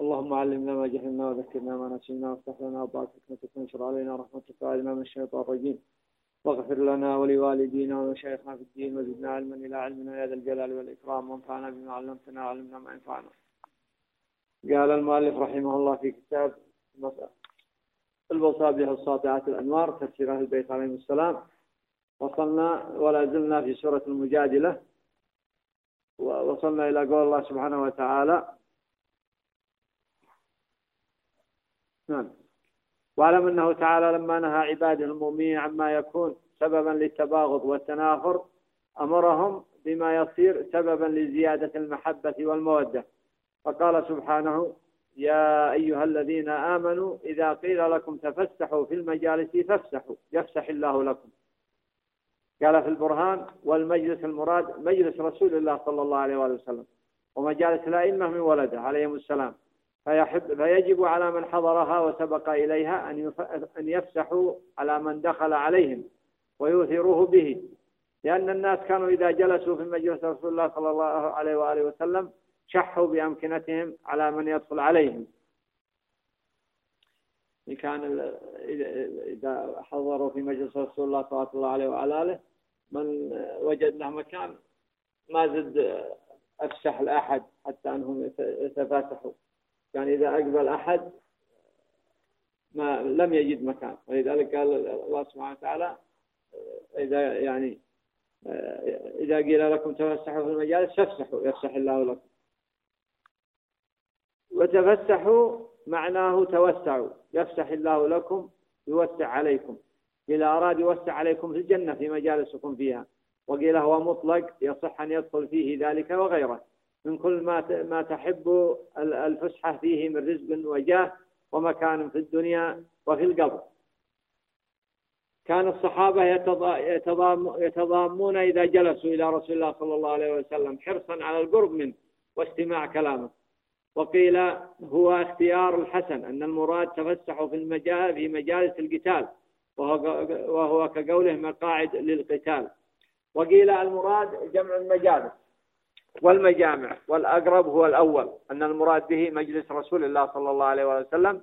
اللهم علمنا ما جهلنا وذكرنا ما نسينا وافتح لنا وبارك حكمتك وانشر علينا رحمتك وعلمنا من الشيطان الرجيم واغفر لنا ولوالدينا ومشايخنا في الدين وزدنا علما إلى علمنا يا ذا الجلال والإكرام وانفعنا بما علمتنا وعلمنا ما ينفعنا. قال المؤلف رحمه الله في كتاب المصابيح الساطعات الأنوار تفسير أهل البيت عليهم السلام وصلنا ولا زلنا في سورة المجادلة. ووصلنا إلى قول الله سبحانه وتعالى. نعم. واعلم أنه تعالى لما نهى عباده المؤمنين عما يكون سببا للتباغض والتنافر أمرهم بما يصير سببا لزيادة المحبة والمودة. فقال سبحانه يا أيها الذين آمنوا إذا قيل لكم تفسحوا في المجالس فافسحوا يفسح الله لكم. قال في البرهان والمجلس المراد مجلس رسول الله صلى الله عليه وآله وسلم. ومجالس الأئمة من ولده عليهم السلام. فيحب فيجب على من حضرها وسبق إليها أن أن يفسحوا على من دخل عليهم ويؤثروه به. لأن الناس كانوا إذا جلسوا في مجلس رسول الله صلى الله عليه وآله وسلم شحوا بأمكنتهم على من يدخل عليهم. كان إذا حضروا في مجلس رسول الله صلى الله عليه وعلى آله من وجد له مكان ما زد أفسح لأحد حتى أنهم يتفاسحوا يعني إذا أقبل أحد ما لم يجد مكان. ولذلك قال الله سبحانه وتعالى إذا يعني إذا قيل لكم تفسحوا في المجالس فافسحوا يفسح الله لكم. وتفسحوا معناه توسعوا يفسح الله لكم يوسع عليكم. إذا أراد يوسع عليكم في الجنة في مجالسكم فيها. وقيل هو مطلق يصح أن يدخل فيه ذلك وغيره. من كل ما ما تحب الفسحة فيه من رزق وجاه ومكان في الدنيا وفي القبر كان الصحابة يتضامون إذا جلسوا إلى رسول الله صلى الله عليه وسلم حرصا على القرب منه واستماع كلامه. وقيل هو اختيار الحسن أن المراد تفسحوا في المجال في مجالس القتال. وهو كقوله مقاعد للقتال. وقيل المراد جمع المجالس والمجامع والأقرب هو الأول أن المراد به مجلس رسول الله صلى الله عليه وسلم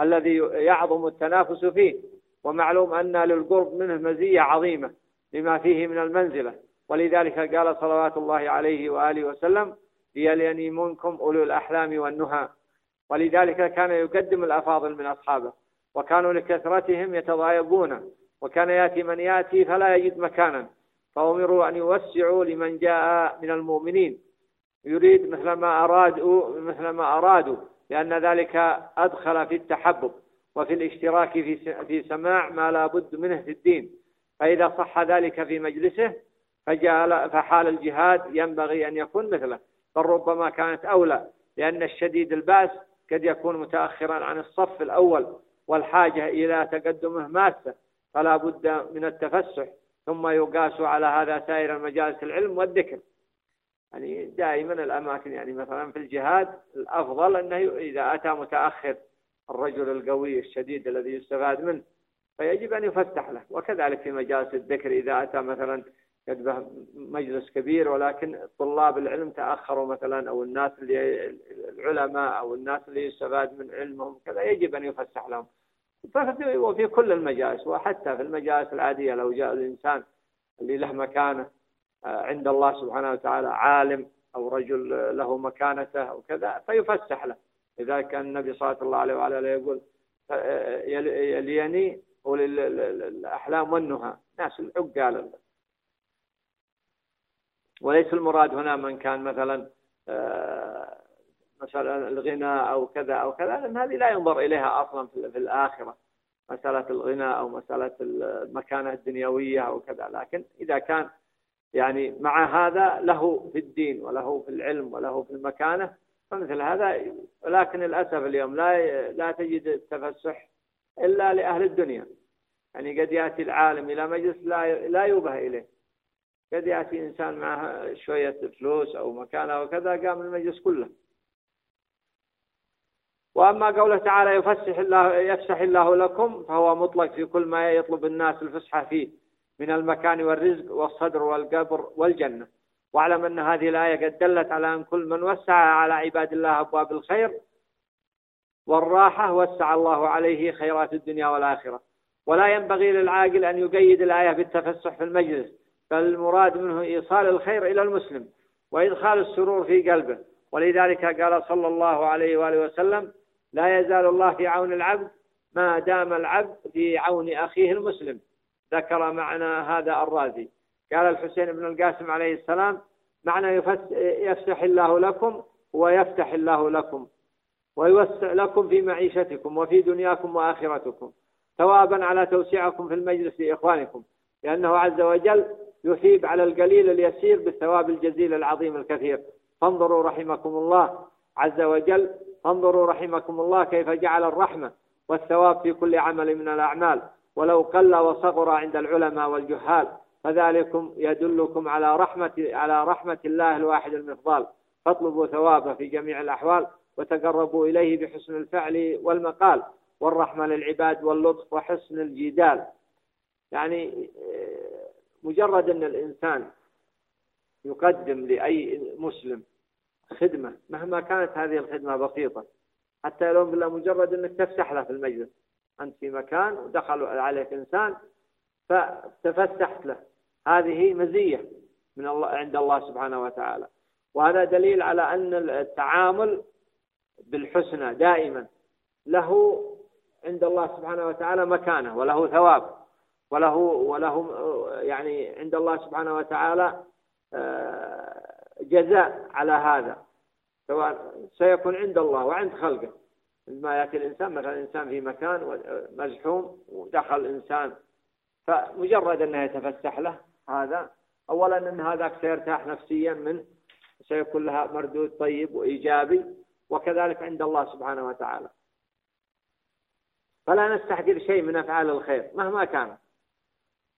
الذي يعظم التنافس فيه. ومعلوم أن للقرب منه مزية عظيمة لما فيه من المنزلة. ولذلك قال صلوات الله عليه وآله وسلم ليليني منكم أولو الأحلام والنهى. ولذلك كان يقدم الأفاضل من أصحابه. وكانوا لكثرتهم يتضايقون. وكان يأتي من يأتي فلا يجد مكانا. فأمروا أن يوسعوا لمن جاء من المؤمنين. يريد مثل ما أرادوا مثل ما أرادوا لأن ذلك أدخل في التحبب وفي الاشتراك في في سماع ما لا بد منه في الدين. فإذا صح ذلك في مجلسه فجعل فحال الجهاد ينبغي أن يكون مثله. بل ربما كانت أولى لأن الشديد البأس قد يكون متأخرا عن الصف الأول. والحاجة إلى تقدمه ماسة فلا بد من التفسح ثم يقاس على هذا سائر المجالس العلم والذكر. يعني دائما الأماكن يعني مثلا في الجهاد الأفضل أنه إذا أتى متأخر الرجل القوي الشديد الذي يستفاد منه فيجب أن يفتح له. وكذلك في مجالس الذكر إذا أتى مثلا قد مجلس كبير ولكن طلاب العلم تأخروا مثلا أو الناس اللي العلماء أو الناس اللي يستفاد من علمهم كذا يجب أن يفسح لهم. وفي كل المجالس وحتى في المجالس العادية لو جاء الإنسان اللي له مكانة آه، عند الله سبحانه وتعالى عالم أو رجل له مكانته أو كذا فيفسح له. لذلك كان النبي صلى الله عليه وعلى يقول آه، يليني أولي الأحلام والنهى. ناس العقال وليس المراد هنا من كان مثلا آه، مثلا الغنى أو كذا أو كذا لأن هذه لا ينظر إليها أصلا في الآخرة. مسألة الغنى أو مسألة المكانة الدنيوية أو كذا. لكن إذا كان يعني مع هذا له في الدين وله في العلم وله في المكانة فمثل هذا ولكن للأسف اليوم لا لا تجد التفسح إلا لأهل الدنيا. يعني قد يأتي العالم إلى مجلس لا لا يوبه إليه. قد يأتي إنسان معه شوية فلوس أو مكانة وكذا قام المجلس كله. وأما قوله تعالى يفسح الله يفسح الله لكم فهو مطلق في كل ما يطلب الناس الفسحة فيه من المكان والرزق والصدر والقبر والجنة. واعلم أن هذه الآية قد دلت على أن كل من وسع على عباد الله أبواب الخير والراحة وسع الله عليه خيرات الدنيا والآخرة. ولا ينبغي للعاقل أن يقيد الآية بالتفسح في المجلس بل المراد منه إيصال الخير إلى المسلم وإدخال السرور في قلبه. ولذلك قال صلى الله عليه وآله وسلم لا يزال الله في عون العبد ما دام العبد في عون أخيه المسلم. ذكر معنى هذا الرازي. قال الحسين بن القاسم عليه السلام معنى يفسح الله لكم ويفتح الله لكم ويوسع لكم في معيشتكم وفي دنياكم وآخرتكم ثوابا على توسيعكم في المجلس لإخوانكم لأنه عز وجل يثيب على القليل اليسير بالثواب الجزيل العظيم الكثير. فانظروا رحمكم الله عز وجل انظروا رحمكم الله كيف جعل الرحمة والثواب في كل عمل من الأعمال. ولو قل وصغر عند العلماء والجهال فذلكم يدلكم على رحمة على رحمة الله الواحد المفضال فاطلبوا ثوابه في جميع الأحوال وتقربوا إليه بحسن الفعل والمقال. والرحمة للعباد واللطف وحسن الجدال. يعني مجرد أن الإنسان يقدم لأي مسلم خدمة مهما كانت هذه الخدمة بسيطة. حتى لو بالله مجرد أنك تفسح له في المجلس. أنت في مكان ودخل عليك إنسان فتفسحت له. هذه مزية من الله عند الله سبحانه وتعالى. وهذا دليل على أن التعامل بالحسنى دائما. له عند الله سبحانه وتعالى مكانة وله ثواب. وله وله يعني عند الله سبحانه وتعالى آه، جزاء على هذا سواء سيكون عند الله وعند خلقه. عندما يأتي الإنسان مثلا إنسان في مكان مزحوم ودخل إنسان فمجرد أنه يتفسح له هذا أولا أن هذاك سيرتاح نفسيا منه سيكون لها مردود طيب وإيجابي وكذلك عند الله سبحانه وتعالى. فلا نستحقر شيء من أفعال الخير مهما كانت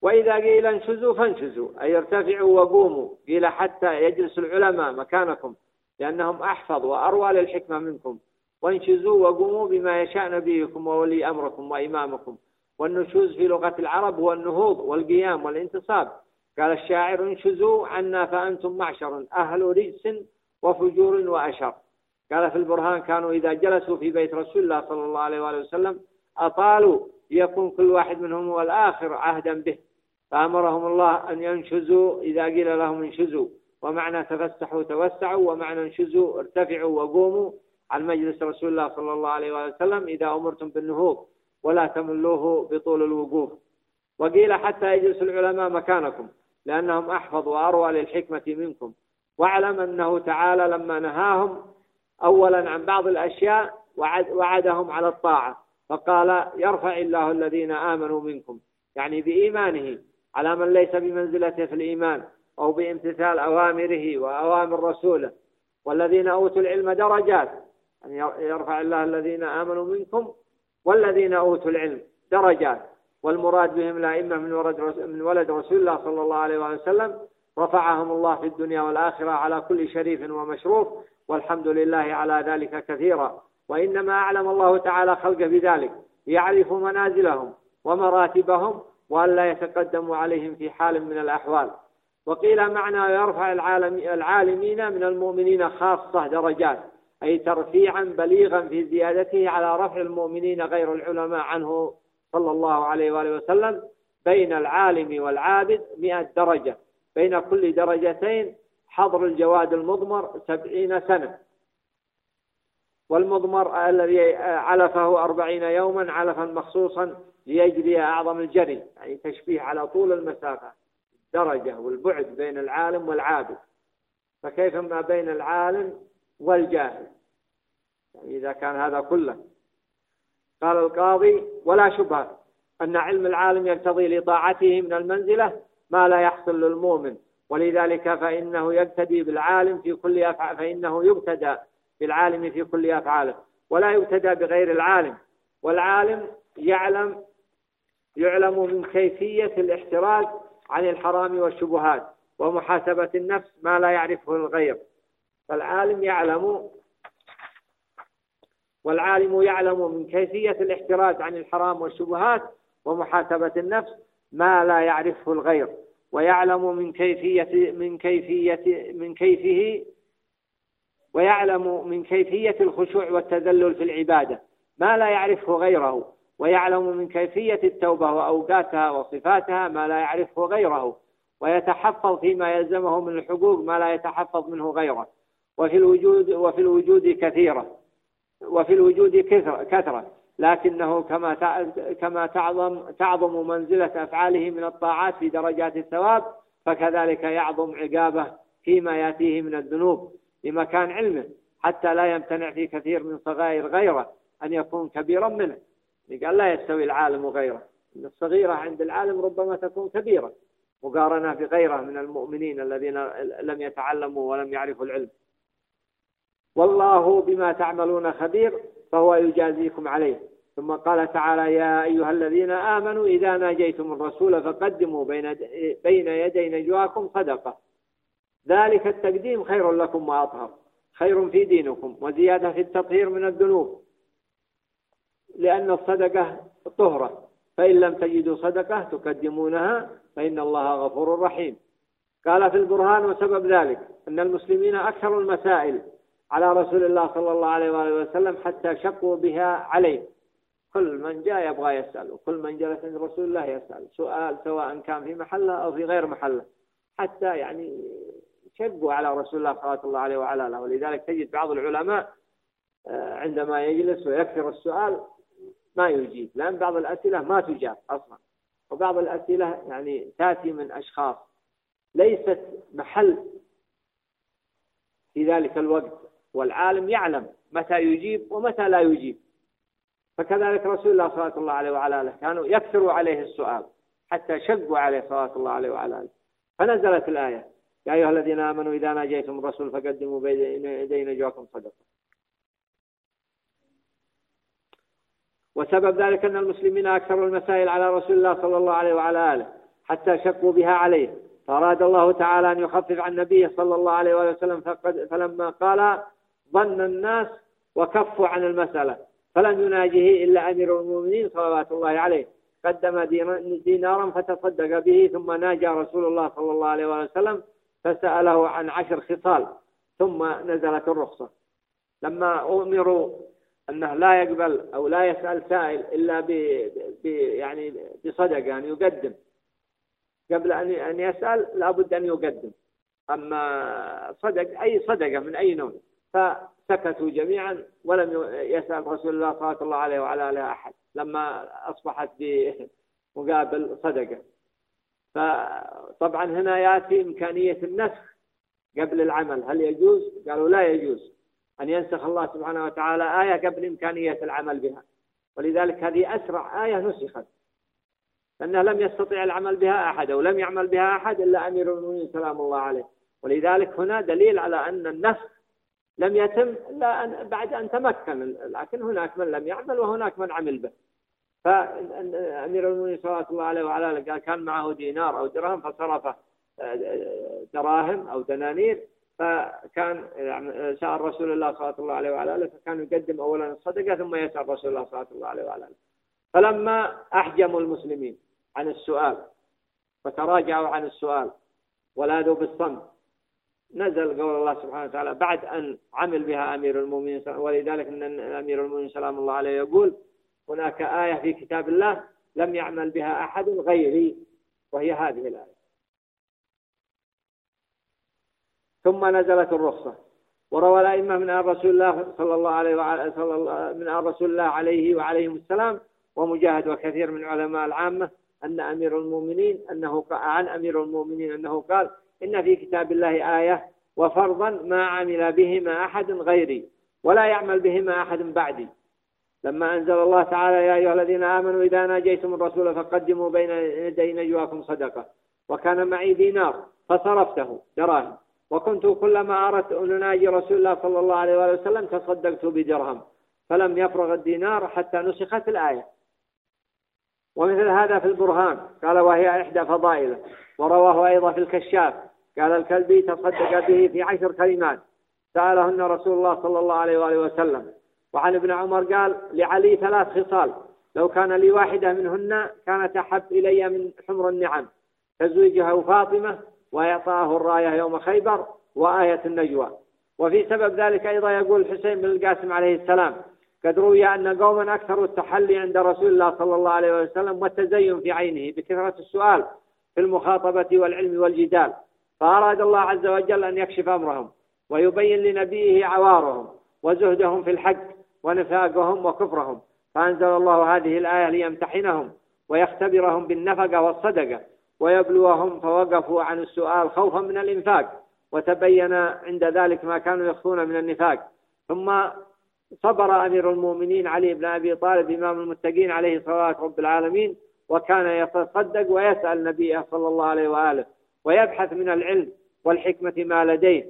وإذا قيل انشزوا فانشزوا أي ارتفعوا وقوموا قيل حتى يجلس العلماء مكانكم لأنهم أحفظ وأروى للحكمة منكم. وانشزوا وقوموا بما يشاء نبيكم وولي أمركم وإمامكم. والنشوز في لغة العرب هو النهوض والقيام والانتصاب. قال الشاعر انشزوا عنا فأنتم معشر أهل رجس وفجور وأشر. قال في البرهان كانوا إذا جلسوا في بيت رسول الله صلى الله عليه وآله وسلم أطالوا ليكون كل واحد منهم هو الآخر عهدا به. فأمرهم الله أن ينشزوا إذا قيل لهم انشزوا. ومعنى تفسحوا توسعوا ومعنى انشزوا ارتفعوا وقوموا عن مجلس رسول الله صلى الله عليه وسلم إذا أمرتم بالنهوض ولا تملوه بطول الوقوف. وقيل حتى يجلس العلماء مكانكم لأنهم أحفظ وأروى للحكمة منكم. واعلم أنه تعالى لما نهاهم أولا عن بعض الأشياء وعد وعدهم على الطاعة. فقال يرفع الله الذين آمنوا منكم. يعني بإيمانه على من ليس بمنزلته في الإيمان أو بامتثال أوامره وأوامر رسوله. والذين أوتوا العلم درجات. يعني يرفع الله الذين آمنوا منكم والذين أوتوا العلم درجات. والمراد بهم الأئمة من ولد من ولد رسول الله صلى الله عليه وسلم. رفعهم الله في الدنيا والآخرة على كل شريف ومشروف. والحمد لله على ذلك كثيرا. وإنما أعلم الله تعالى خلقه بذلك يعرف منازلهم ومراتبهم وألا يتقدموا عليهم في حال من الأحوال. وقيل معنى يرفع العالم العالمين من المؤمنين خاصة درجات أي ترفيعا بليغا في زيادته على رفع المؤمنين غير العلماء عنه صلى الله عليه وآله وسلم بين العالم والعابد مئة درجة. بين كل درجتين حضر الجواد المضمر سبعين سنة. والمضمر الذي علفه أربعين يوما علفا مخصوصا ليجري أعظم الجري يعني تشبيه على طول المسافة الدرجة والبعد بين العالم والعابد فكيف ما بين العالم والجاهل؟ يعني إذا كان هذا كله. قال القاضي ولا شبهة أن علم العالم يقتضي لطاعته من المنزلة ما لا يحصل للمؤمن. ولذلك فإنه يقتدي بالعالم في كل أفعال فإنه يقتدى بالعالم في كل أفعاله ولا يقتدى بغير العالم. والعالم يعلم يعلم من كيفية الاحتراز عن الحرام والشبهات ومحاسبة النفس ما لا يعرفه الغير. فالعالم يعلم والعالم يعلم من كيفية الاحتراز عن الحرام والشبهات ومحاسبة النفس ما لا يعرفه الغير. ويعلم من كيفية من كيفية من كيفه ويعلم من كيفية الخشوع والتذلل في العبادة ما لا يعرفه غيره ويعلم من كيفية التوبة وأوقاتها وصفاتها ما لا يعرفه غيره ويتحفظ فيما يلزمه من الحقوق ما لا يتحفظ منه غيره. وفي الوجود وفي الوجود كثيرة وفي الوجود كثرة, كثرة. لكنه كما كما تعظم تعظم منزلة أفعاله من الطاعات في درجات الثواب فكذلك يعظم عقابه فيما يأتيه من الذنوب. لمكان علمه حتى لا يمتنع في كثير من صغائر غيره أن يكون كبيرا منه. قال لا يستوي العالم وغيره إن الصغيرة عند العالم ربما تكون كبيرة. مقارنة بغيره من المؤمنين الذين لم يتعلموا ولم يعرفوا العلم. والله بما تعملون خبير فهو يجازيكم عليه. ثم قال تعالى يا أيها الذين آمنوا إذا ناجيتم الرسول فقدموا بين بين يدي نجواكم صدقة. ذلك التقديم خير لكم وأطهر. خير في دينكم وزيادة في التطهير من الذنوب. لأن الصدقة طهرة. فإن لم تجدوا صدقة تقدمونها فإن الله غفور رحيم. قال في البرهان وسبب ذلك أن المسلمين أكثر المسائل على رسول الله صلى الله عليه وآله وسلم حتى شقوا بها عليه. كل من جاء يبغى يسأل وكل من جلس عند رسول الله يسأل سؤال سواء كان في محلة أو في غير محلة. حتى يعني شقوا على رسول الله صلى الله عليه وعلى آله. ولذلك تجد بعض العلماء آه، عندما يجلس ويكثر السؤال ما يجيب لأن بعض الأسئلة ما تجاب أصلا. وبعض الأسئلة يعني تأتي من أشخاص ليست محل في ذلك الوقت. والعالم يعلم متى يجيب ومتى لا يجيب. فكذلك رسول الله صلى الله عليه وعلى آله كانوا يكثروا عليه السؤال حتى شقوا عليه صلى الله عليه وعلى آله. فنزلت الآية يا أيها الذين آمنوا إذا ناجيتم الرسول فقدموا بين يدي نجواكم صدقة. وسبب ذلك أن المسلمين أكثر المسائل على رسول الله صلى الله عليه وعلى آله حتى شقوا بها عليه. فأراد الله تعالى أن يخفف عن النبي صلى الله عليه وسلم فقد فلما قال ظن الناس وكفوا عن المسألة فلم يناجه إلا أمير المؤمنين صلوات الله عليه. قدم دينارا فتصدق به ثم ناجى رسول الله صلى الله عليه وسلم فسأله عن عشر خصال ثم نزلت الرخصة. لما أمروا أنه لا يقبل أو لا يسأل سائل إلا ب يعني بصدقة يعني يقدم. قبل أن أن يسأل لابد أن يقدم. أما صدق أي صدقة من أي نوع. فسكتوا جميعا ولم يسأل رسول الله صلى الله عليه وعلى آله أحد. لما أصبحت بمقابل صدقة. فطبعا هنا يأتي إمكانية النسخ قبل العمل. هل يجوز؟ قالوا لا يجوز. أن ينسخ الله سبحانه وتعالى آية قبل إمكانية العمل بها. ولذلك هذه أسرع آية نسخت. لأنه لم يستطيع العمل بها أحد أو لم يعمل بها أحد إلا أمير المؤمنين سلام الله عليه. ولذلك هنا دليل على أن النسخ لم يتم أن بعد أن تمكن. لكن هناك من لم يعمل وهناك من عمل به. فأمير المؤمنين صلى الله عليه وعلى آله قال كان معه دينار أو درهم فصرف آه، دراهم أو دنانير. فكان يعني سأل رسول الله صلى الله عليه وعلى آله فكان يقدم أولا الصدقة ثم يسأل رسول الله صلى الله عليه وعلى آله. فلما أحجموا المسلمين عن السؤال وتراجعوا عن السؤال ولاذوا بالصمت نزل قول الله سبحانه وتعالى بعد أن عمل بها أمير المؤمنين ولذلك أن أمير المؤمنين سلام الله عليه يقول هناك آية في كتاب الله لم يعمل بها أحد غيري وهي هذه الآية. ثم نزلت الرخصة. وروى الأئمة من آل رسول الله صلى الله عليه وعلى صلى الله من آل رسول الله عليه وعليهم السلام ومجاهد وكثير من علماء العامة أن أمير المؤمنين أنه عن أمير المؤمنين أنه قال إن في كتاب الله آية وفرضا ما عمل بهما أحد غيري ولا يعمل بهما أحد بعدي. لما أنزل الله تعالى يا أيها الذين آمنوا إذا ناجيتم الرسول فقدموا بين يدي نجواكم صدقة. وكان معي دينار فصرفته دراهم وكنت كلما أردت أن أناجي رسول الله صلى الله عليه وسلم تصدقت بدرهم. فلم يفرغ الدينار حتى نسخت الآية. ومثل هذا في البرهان. قال وهي إحدى فضائله. ورواه أيضا في الكشاف. قال الكلبي تصدق به في عشر كلمات. سألهن رسول الله صلى الله عليه وآله وسلم. وعن ابن عمر قال لعلي ثلاث خصال. لو كان لي واحدة منهن كانت أحب إلي من حمر النعم. تزويجها فاطمة وإعطاه الراية يوم خيبر وآية النجوى. وفي سبب ذلك أيضا يقول الحسين بن القاسم عليه السلام قد روي أن قوما أكثروا التحلي عند رسول الله صلى الله عليه وسلم والتزين في عينه بكثرة السؤال في المخاطبة والعلم والجدال. فأراد الله عز وجل أن يكشف أمرهم ويبين لنبيه عوارهم وزهدهم في الحق ونفاقهم وكفرهم. فأنزل الله هذه الآية ليمتحنهم ويختبرهم بالنفقة والصدقة ويبلوهم فوقفوا عن السؤال خوفا من الإنفاق وتبين عند ذلك ما كانوا يخفون من النفاق. ثم صبر أمير المؤمنين علي بن أبي طالب إمام المتقين عليه صلاة رب العالمين وكان يتصدق ويسأل نبيه صلى الله عليه وآله ويبحث من العلم والحكمة ما لديه.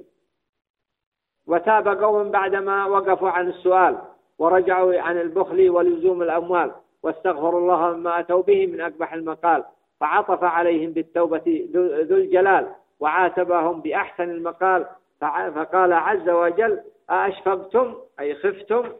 وتاب قوم بعدما وقفوا عن السؤال. ورجعوا عن البخل ولزوم الأموال واستغفروا الله مما أتوا به من أقبح المقال فعطف عليهم بالتوبة ذو الجلال وعاتبهم بأحسن المقال فقال عز وجل أأشفقتم؟ أي خفتم؟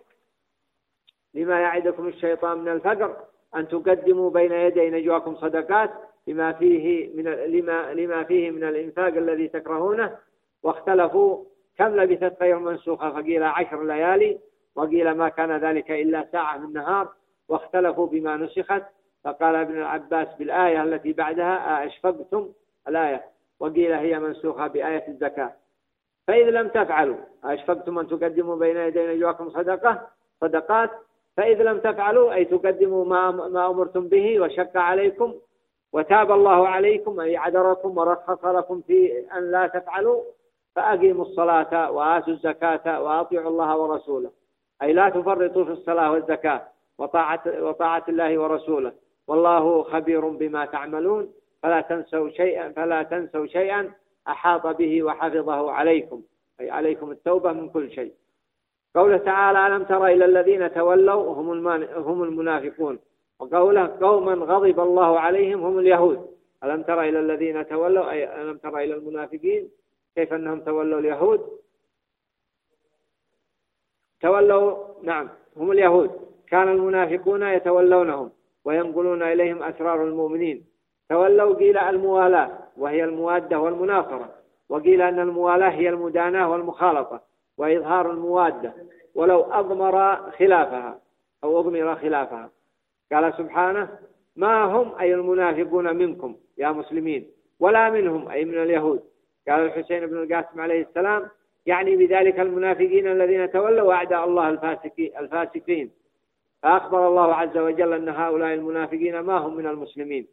لما يعدكم الشيطان من الفقر أن تقدموا بين يدي نجواكم صدقات لما فيه من لما لما فيه من الإنفاق الذي تكرهونه واختلفوا كم لبثت غير منسوخة فقيل عشر ليالي وقيل ما كان ذلك إلا ساعة من النهار واختلفوا بما نسخت. فقال ابن العباس بالآية التي بعدها أشفقتم الآية. وقيل هي منسوخة بآية الزكاة. فإذا لم تفعلوا أشفقتم أن تقدموا بين يدي نجواكم صدقة؟ صدقات. فإذا لم تفعلوا أي تقدموا ما ما أمرتم به وشق عليكم وتاب الله عليكم أي عذركم ورخص لكم في أن لا تفعلوا فأقيموا الصلاة وآتوا الزكاة وأطيعوا الله ورسوله. أي لا تفرطوا في الصلاة والزكاة وطاعة, وطاعة الله ورسوله. والله خبير بما تعملون. فلا تنسوا شيئا فلا تنسوا شيئا أحاط به وحفظه عليكم. أي عليكم التوبة من كل شيء. قوله تعالى ألم تر إلى الذين تولوا هم هم المنافقون. وقوله قوما غضب الله عليهم هم اليهود. ألم تر إلى الذين تولوا أي ألم تر إلى المنافقين؟ كيف أنهم تولوا اليهود؟ تولوا نعم هم اليهود. كان المنافقون يتولونهم وينقلون إليهم أسرار المؤمنين. تولوا قيل الموالاة وهي الموادة والمناصرة. وقيل أن الموالاة هي المداناة والمخالطة وإظهار الموادة ولو أضمر خلافها أو أضمر خلافها. قال سبحانه ما هم أي المنافقون منكم يا مسلمين ولا منهم أي من اليهود. قال الحسين بن القاسم عليه السلام يعني بذلك المنافقين الذين تولوا أعداء الله الفاسقين. فأخبر الله عز وجل أن هؤلاء المنافقين ما هم من المسلمين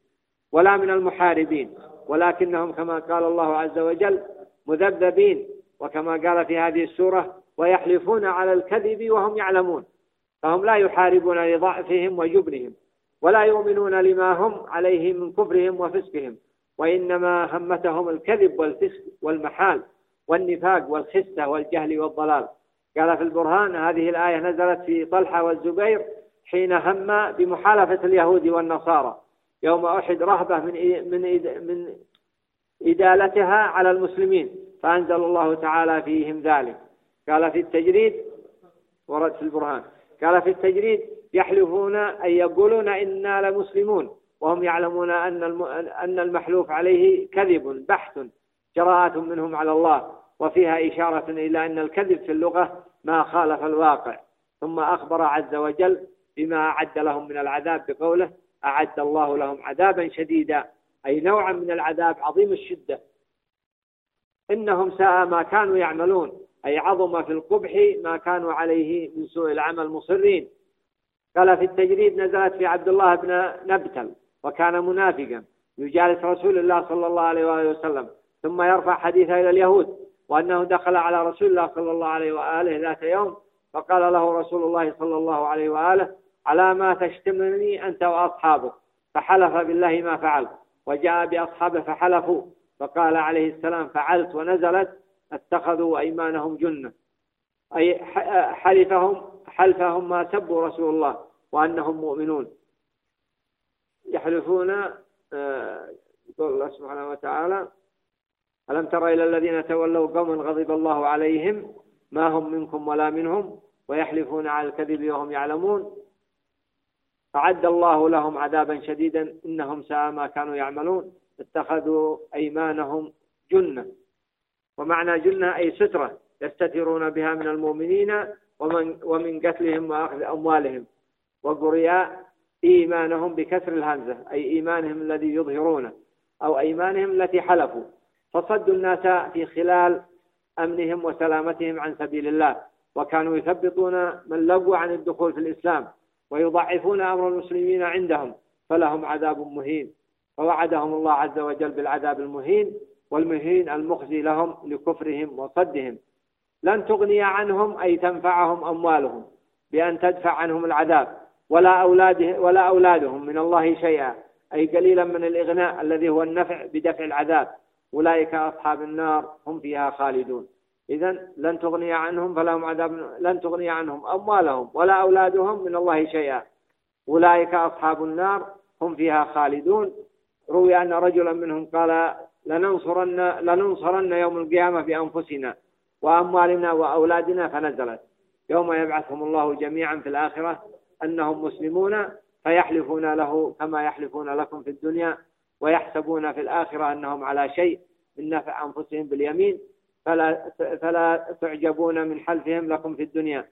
ولا من المحاربين ولكنهم كما قال الله عز وجل مذبذبين وكما قال في هذه السورة ويحلفون على الكذب وهم يعلمون. فهم لا يحاربون لضعفهم وجبنهم ولا يؤمنون لما هم عليه من كفرهم وفسقهم وإنما همتهم الكذب والفسق والمحال. والنفاق والخسة والجهل والضلال. قال في البرهان هذه الآية نزلت في طلحة والزبير حين هم بمحالفة اليهود والنصارى. يوم أحد رهبة من من من إدالتها على المسلمين فأنزل الله تعالى فيهم ذلك. قال في التجريد ورد في البرهان. قال في التجريد يحلفون أي يقولون إنا لمسلمون وهم يعلمون أن أن المحلوف عليه كذب بحث. جراءة منهم على الله وفيها إشارة إلى أن الكذب في اللغة ما خالف الواقع. ثم أخبر عز وجل بما أعد لهم من العذاب بقوله أعد الله لهم عذابا شديدا. أي نوعا من العذاب عظيم الشدة. إنهم ساء ما كانوا يعملون. أي عظم في القبح ما كانوا عليه من سوء العمل مصرين. قال في التجريد نزلت في عبد الله بن نبتل وكان منافقا. يجالس رسول الله صلى الله عليه وآله وسلم. ثم يرفع حديثه إلى اليهود وأنه دخل على رسول الله صلى الله عليه وآله ذات يوم فقال له رسول الله صلى الله عليه وآله على ما تشتمني أنت وأصحابك فحلف بالله ما فعل وجاء بأصحابه فحلفوا فقال عليه السلام فعلت ونزلت اتخذوا أيمانهم جنة. أي حلفهم حلفهم ما سبوا رسول الله وأنهم مؤمنون. يحلفون آه، يقول الله سبحانه وتعالى ألم تر إلى الذين تولوا قوما غضب الله عليهم ما هم منكم ولا منهم ويحلفون على الكذب وهم يعلمون؟ أعد الله لهم عذابا شديدا إنهم ساء ما كانوا يعملون. اتخذوا أيمانهم جنة. ومعنى جنة أي سترة يستترون بها من المؤمنين ومن, ومن قتلهم وأخذ أموالهم. وقرياء إيمانهم بكسر الهمزة أي إيمانهم الذي يظهرونه أو أيمانهم التي حلفوا. فصدوا الناس في خلال أمنهم وسلامتهم عن سبيل الله. وكانوا يثبطون من لقوا عن الدخول في الإسلام ويضعفون أمر المسلمين عندهم فلهم عذاب مهين. فوعدهم الله عز وجل بالعذاب المهين والمهين المخزي لهم لكفرهم وصدهم. لن تغني عنهم أي تنفعهم أموالهم بأن تدفع عنهم العذاب ولا أولاده ولا أولادهم من الله شيئا. أي قليلا من الإغناء الذي هو النفع بدفع العذاب. أولئك أصحاب النار هم فيها خالدون. إذا لن تغني عنهم فلهم عذاب لن تغني عنهم أموالهم ولا أولادهم من الله شيئا. أولئك أصحاب النار هم فيها خالدون. روي أن رجلا منهم قال لننصرن لننصرن يوم القيامة بأنفسنا وأموالنا وأولادنا فنزلت. يوم يبعثهم الله جميعا في الآخرة أنهم مسلمون فيحلفون له كما يحلفون لكم في الدنيا ويحسبون في الآخرة أنهم على شيء من نفع أنفسهم باليمين فلا فلا تعجبون من حلفهم لكم في الدنيا.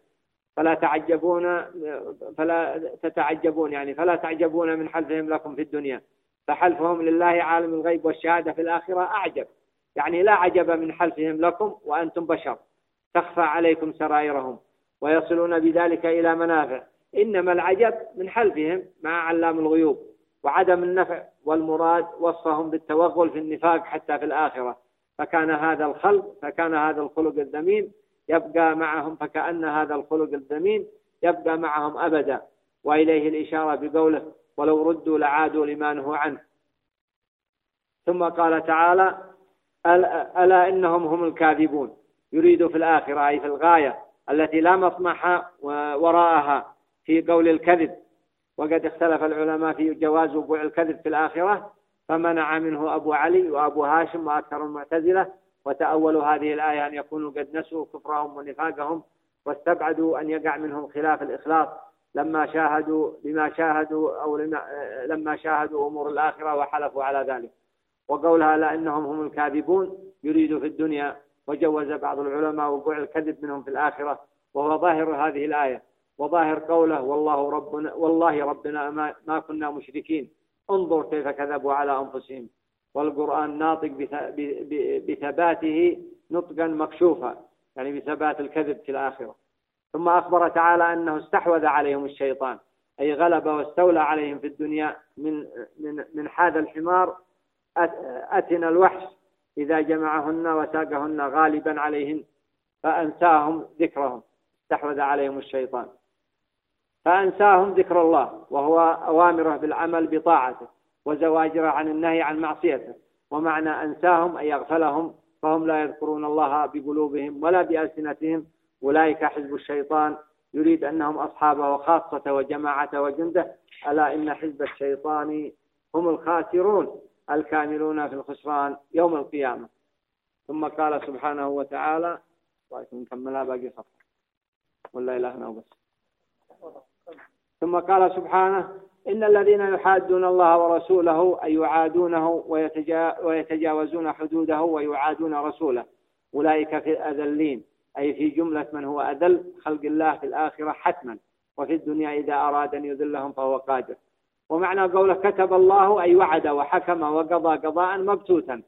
فلا تعجبون فلا تتعجبون يعني فلا تعجبون من حلفهم لكم في الدنيا. فحلفهم لله عالم الغيب والشهادة في الآخرة أعجب. يعني لا عجب من حلفهم لكم وأنتم بشر. تخفى عليكم سرائرهم ويصلون بذلك إلى منافع. إنما العجب من حلفهم مع علام الغيوب. وعدم النفع والمراد وصفهم بالتوغل في النفاق حتى في الآخرة. فكان هذا الخلق فكان هذا الخلق الذميم يبقى معهم فكأن هذا الخلق الذميم يبقى معهم أبدا. وإليه الإشارة بقوله ولو ردوا لعادوا لما نهوا عنه. ثم قال تعالى ألا إنهم هم الكاذبون. يريد في الآخرة أي في الغاية التي لا مطمح وراءها في قول الكذب. وقد اختلف العلماء في جواز وقوع الكذب في الآخرة فمنع منه أبو علي وأبو هاشم وأكثر المعتزلة وتأولوا هذه الآية أن يكونوا قد نسوا كفرهم ونفاقهم واستبعدوا أن يقع منهم خلاف الإخلاص لما شاهدوا لما شاهدوا أو لما, لما شاهدوا أمور الآخرة وحلفوا على ذلك. وقولها لأنهم هم الكاذبون يريد في الدنيا وجوز بعض العلماء وقوع الكذب منهم في الآخرة وهو ظاهر هذه الآية. وظاهر قوله والله ربنا والله ربنا ما, ما كنا مشركين. انظر كيف كذبوا على أنفسهم. والقرآن ناطق بثباته نطقا مكشوفا يعني بثبات الكذب في الآخرة. ثم أخبر تعالى أنه استحوذ عليهم الشيطان أي غلب واستولى عليهم في الدنيا من من من هذا الحمار أتنا الوحش. إذا جمعهن وساقهن غالبا عليهن فأنساهم ذكرهم. استحوذ عليهم الشيطان. فأنساهم ذكر الله وهو أوامره بالعمل بطاعته وزواجره عن النهي عن معصيته. ومعنى أنساهم أي أغفلهم فهم لا يذكرون الله بقلوبهم ولا بألسنتهم. أولئك حزب الشيطان. يريد أنهم أصحابه وخاصة وجماعة وجنده. ألا إن حزب الشيطان هم الخاسرون الكاملون في الخسران يوم القيامة. ثم قال سبحانه وتعالى نكملها باقي صفحة. ولا إلهنا وبس. ثم قال سبحانه إن الذين يحادون الله ورسوله أي يعادونه ويتجاوزون حدوده ويعادون رسوله أولئك في الأذلين. أي في جملة من هو أذل؟ خلق الله في الآخرة حتما وفي الدنيا إذا أراد أن يذلهم فهو قادر. ومعنى قوله كتب الله أي وعد وحكم وقضى قضاء مبتوتا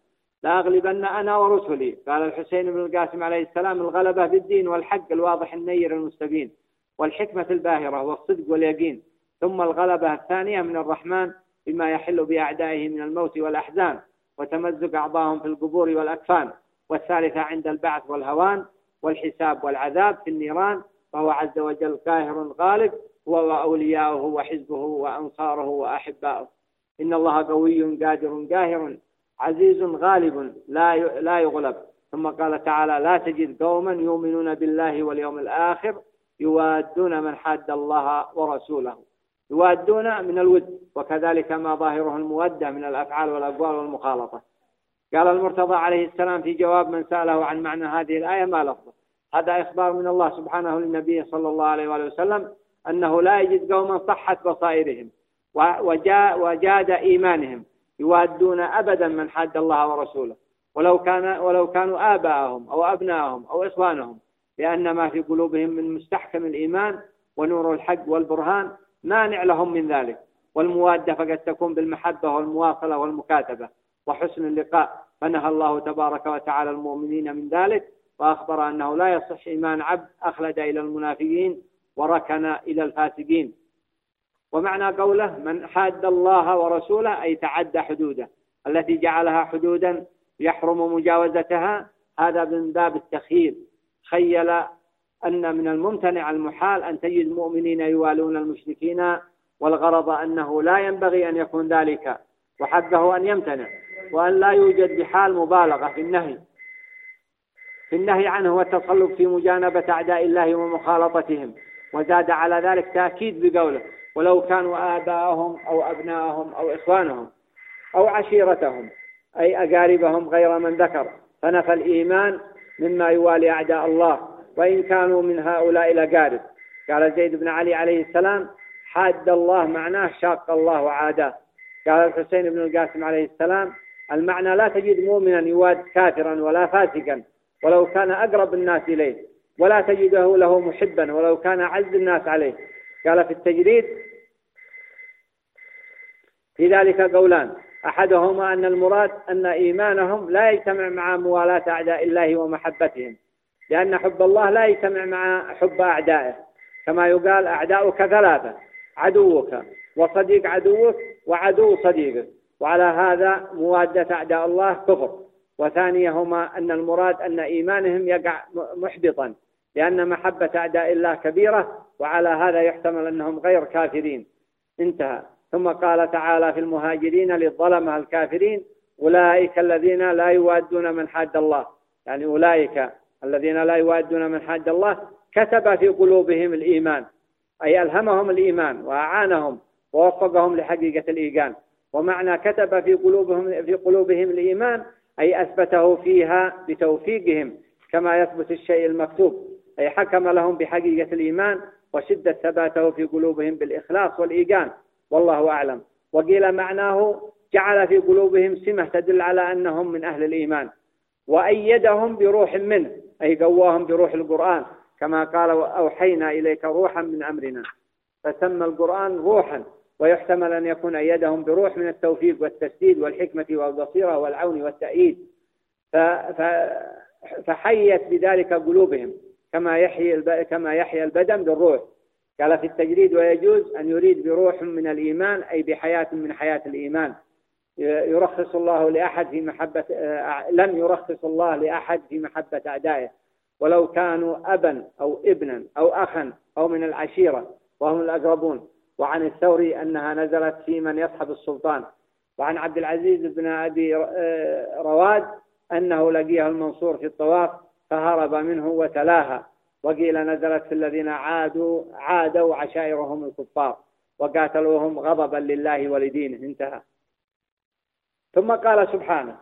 لأغلبن أنا ورسلي. قال الحسين بن القاسم عليه السلام الغلبة بالدين والحق الواضح النير المستبين. والحكمة الباهرة والصدق واليقين. ثم الغلبة الثانية من الرحمن بما يحل بأعدائه من الموت والأحزان وتمزق أعضاهم في القبور والأكفان. والثالثة عند البعث والهوان والحساب والعذاب في النيران فهو عز وجل قاهر غالب هو وأولياؤه وحزبه وأنصاره وأحباؤه. إن الله قوي قادر قاهر عزيز غالب لا لا يغلب. ثم قال تعالى لا تجد قوما يؤمنون بالله واليوم الآخر يوادون من حاد الله ورسوله. يوادون من الود وكذلك ما ظاهره المودة من الأفعال والأقوال والمخالطة. قال المرتضى عليه السلام في جواب من سأله عن معنى هذه الآية ما لفظه؟ هذا إخبار من الله سبحانه للنبي صلى الله عليه وآله وسلم أنه لا يجد قوما صحت بصائرهم وجاد إيمانهم يوادون أبدا من حاد الله ورسوله. ولو كان ولو كانوا آباءهم أو أبنائهم أو إخوانهم لأن ما في قلوبهم من مستحكم الإيمان ونور الحق والبرهان مانع لهم من ذلك. والموادة فقد تكون بالمحبة والمواصلة والمكاتبة وحسن اللقاء. فنهى الله تبارك وتعالى المؤمنين من ذلك وأخبر أنه لا يصح إيمان عبد أخلد إلى المنافقين وركن إلى الفاسقين. ومعنى قوله من حاد الله ورسوله أي تعدى حدوده التي جعلها حدودا يحرم مجاوزتها هذا من باب التخييل خيل أن من الممتنع المحال أن تجد مؤمنين يوالون المشركين والغرض أنه لا ينبغي أن يكون ذلك وحقه أن يمتنع وأن لا يوجد بحال مبالغة في النهي. في النهي عنه والتصلب في مجانبة أعداء الله ومخالطتهم وزاد على ذلك تأكيد بقوله ولو كانوا آباءهم أو أبناءهم أو إخوانهم أو عشيرتهم أي أقاربهم غير من ذكر فنفى الإيمان مما يوالي أعداء الله وإن كانوا من هؤلاء الأقارب قال زيد بن علي عليه السلام حاد الله معناه شاق الله وعاداه قال الحسين بن القاسم عليه السلام المعنى لا تجد مؤمنا يواد كافرا ولا فاسقا ولو كان أقرب الناس إليه ولا تجده له محبا ولو كان أعز الناس عليه. قال في التجريد في ذلك قولان أحدهما أن المراد أن إيمانهم لا يجتمع مع موالاة أعداء الله ومحبتهم لأن حب الله لا يجتمع مع حب أعدائه. كما يقال أعداؤك ثلاثة عدوك وصديق عدوك وعدو صديقك. وعلى هذا موادة أعداء الله كفر. وثانيهما أن المراد أن إيمانهم يقع محبطا لأن محبة أعداء الله كبيرة وعلى هذا يحتمل أنهم غير كافرين. انتهى. ثم قال تعالى في المهاجرين للظلمة الكافرين أولئك الذين لا يوادون من حاد الله. يعني أولئك الذين لا يوادون من حاد الله كتب في قلوبهم الإيمان. أي ألهمهم الإيمان وأعانهم ووفقهم لحقيقة الإيمان ومعنى كتب في قلوبهم في قلوبهم الإيمان أي أثبته فيها بتوفيقهم كما يثبت الشيء المكتوب. أي حكم لهم بحقيقة الإيمان وشدة ثباته في قلوبهم بالإخلاص والإيجان. والله أعلم. وقيل معناه جعل في قلوبهم سمة تدل على أنهم من أهل الإيمان. وأيدهم بروح منه أي قواهم بروح القرآن. كما قال أوحينا إليك روحا من أمرنا. فسمى القرآن روحا ويحتمل أن يكون أيدهم بروح من التوفيق والتسديد والحكمة والبصيرة والعون والتأييد. فحيت بذلك قلوبهم كما يحيي كما البدن بالروح. قال في التجريد ويجوز أن يريد بروح من الإيمان أي بحياة من حياة الإيمان. يرخص الله لأحد في محبة لم يرخص الله لأحد في محبة أعدائه. ولو كانوا أبا أو ابنا أو أخا أو من العشيرة وهم الأقربون. وعن الثوري أنها نزلت في من يصحب السلطان. وعن عبد العزيز بن أبي رواد أنه لقيه المنصور في الطواف فهرب منه وتلاها. وقيل نزلت في الذين عادوا عادوا عشائرهم الكفار وقاتلوهم غضبا لله ولدينه انتهى. ثم قال سبحانه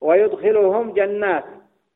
ويدخلهم جنات.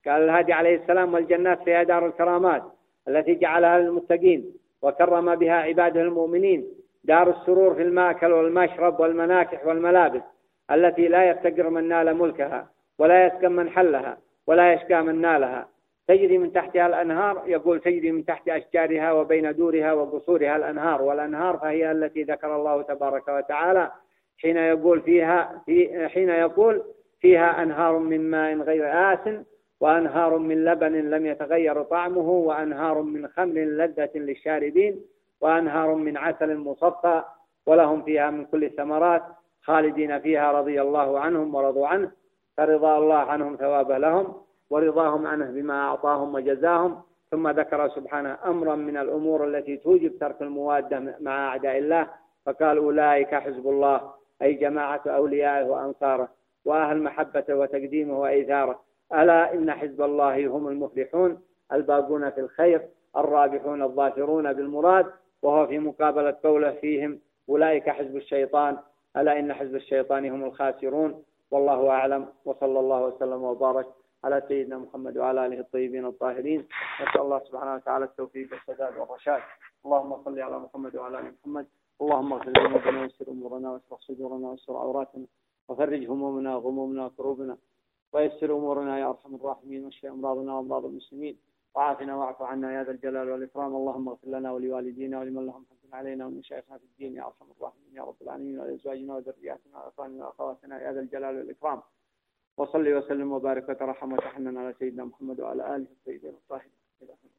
قال الهادي عليه السلام والجنات فيها دار الكرامات التي جعلها للمتقين وكرم بها عباده المؤمنين دار السرور في الماكل والمشرب والمناكح والملابس التي لا يفتقر من نال ملكها ولا يسكن من حلها ولا يشكى من نالها. تجري من تحتها الأنهار يقول تجري من تحت أشجارها وبين دورها وقصورها الأنهار والأنهار فهي التي ذكر الله تبارك وتعالى حين يقول فيها في حين يقول فيها أنهار من ماء غير آس وأنهار من لبن لم يتغير طعمه وأنهار من خمر لذة للشاربين وأنهار من عسل مصفى ولهم فيها من كل الثمرات خالدين فيها رضي الله عنهم ورضوا عنه فرضا الله عنهم ثوابه لهم. ورضاهم عنه بما أعطاهم وجزاهم ثم ذكر سبحانه أمرا من الأمور التي توجب ترك الموادة مع أعداء الله فقال أولئك حزب الله أي جماعة أوليائه وأنصاره وأهل محبته وتقديمه وإيثاره. ألا إن حزب الله هم المفلحون الباقون في الخير الرابحون الظافرون بالمراد وهو في مقابلة قوله فيهم أولئك حزب الشيطان ألا إن حزب الشيطان هم الخاسرون. والله أعلم وصلى الله وسلم وبارك على سيدنا محمد وعلى آله الطيبين الطاهرين. نسأل الله سبحانه وتعالى التوفيق والسداد والرشاد. اللهم صل على محمد وعلى آل محمد. اللهم اغفر ذنوبنا ويسر أمورنا واشرح صدورنا واستر عوراتنا. وفرج همومنا وغمومنا وكروبنا. ويسر أمورنا يا أرحم الراحمين. واشف أمراضنا وأمراض المسلمين. وعافنا واعف عنا يا ذا الجلال والإكرام. اللهم اغفر لنا ولوالدينا ولمن لهم حق علينا ومن شيخنا في الدين يا أرحم الراحمين يا رب العالمين. ولأزواجنا وذرياتنا وأخواننا وأخواتنا يا ذا الجلال والإكرام. وصلي وسلم وبارك وترحم وتحنن على سيدنا محمد وعلى آله وسيدنا الطاهرين.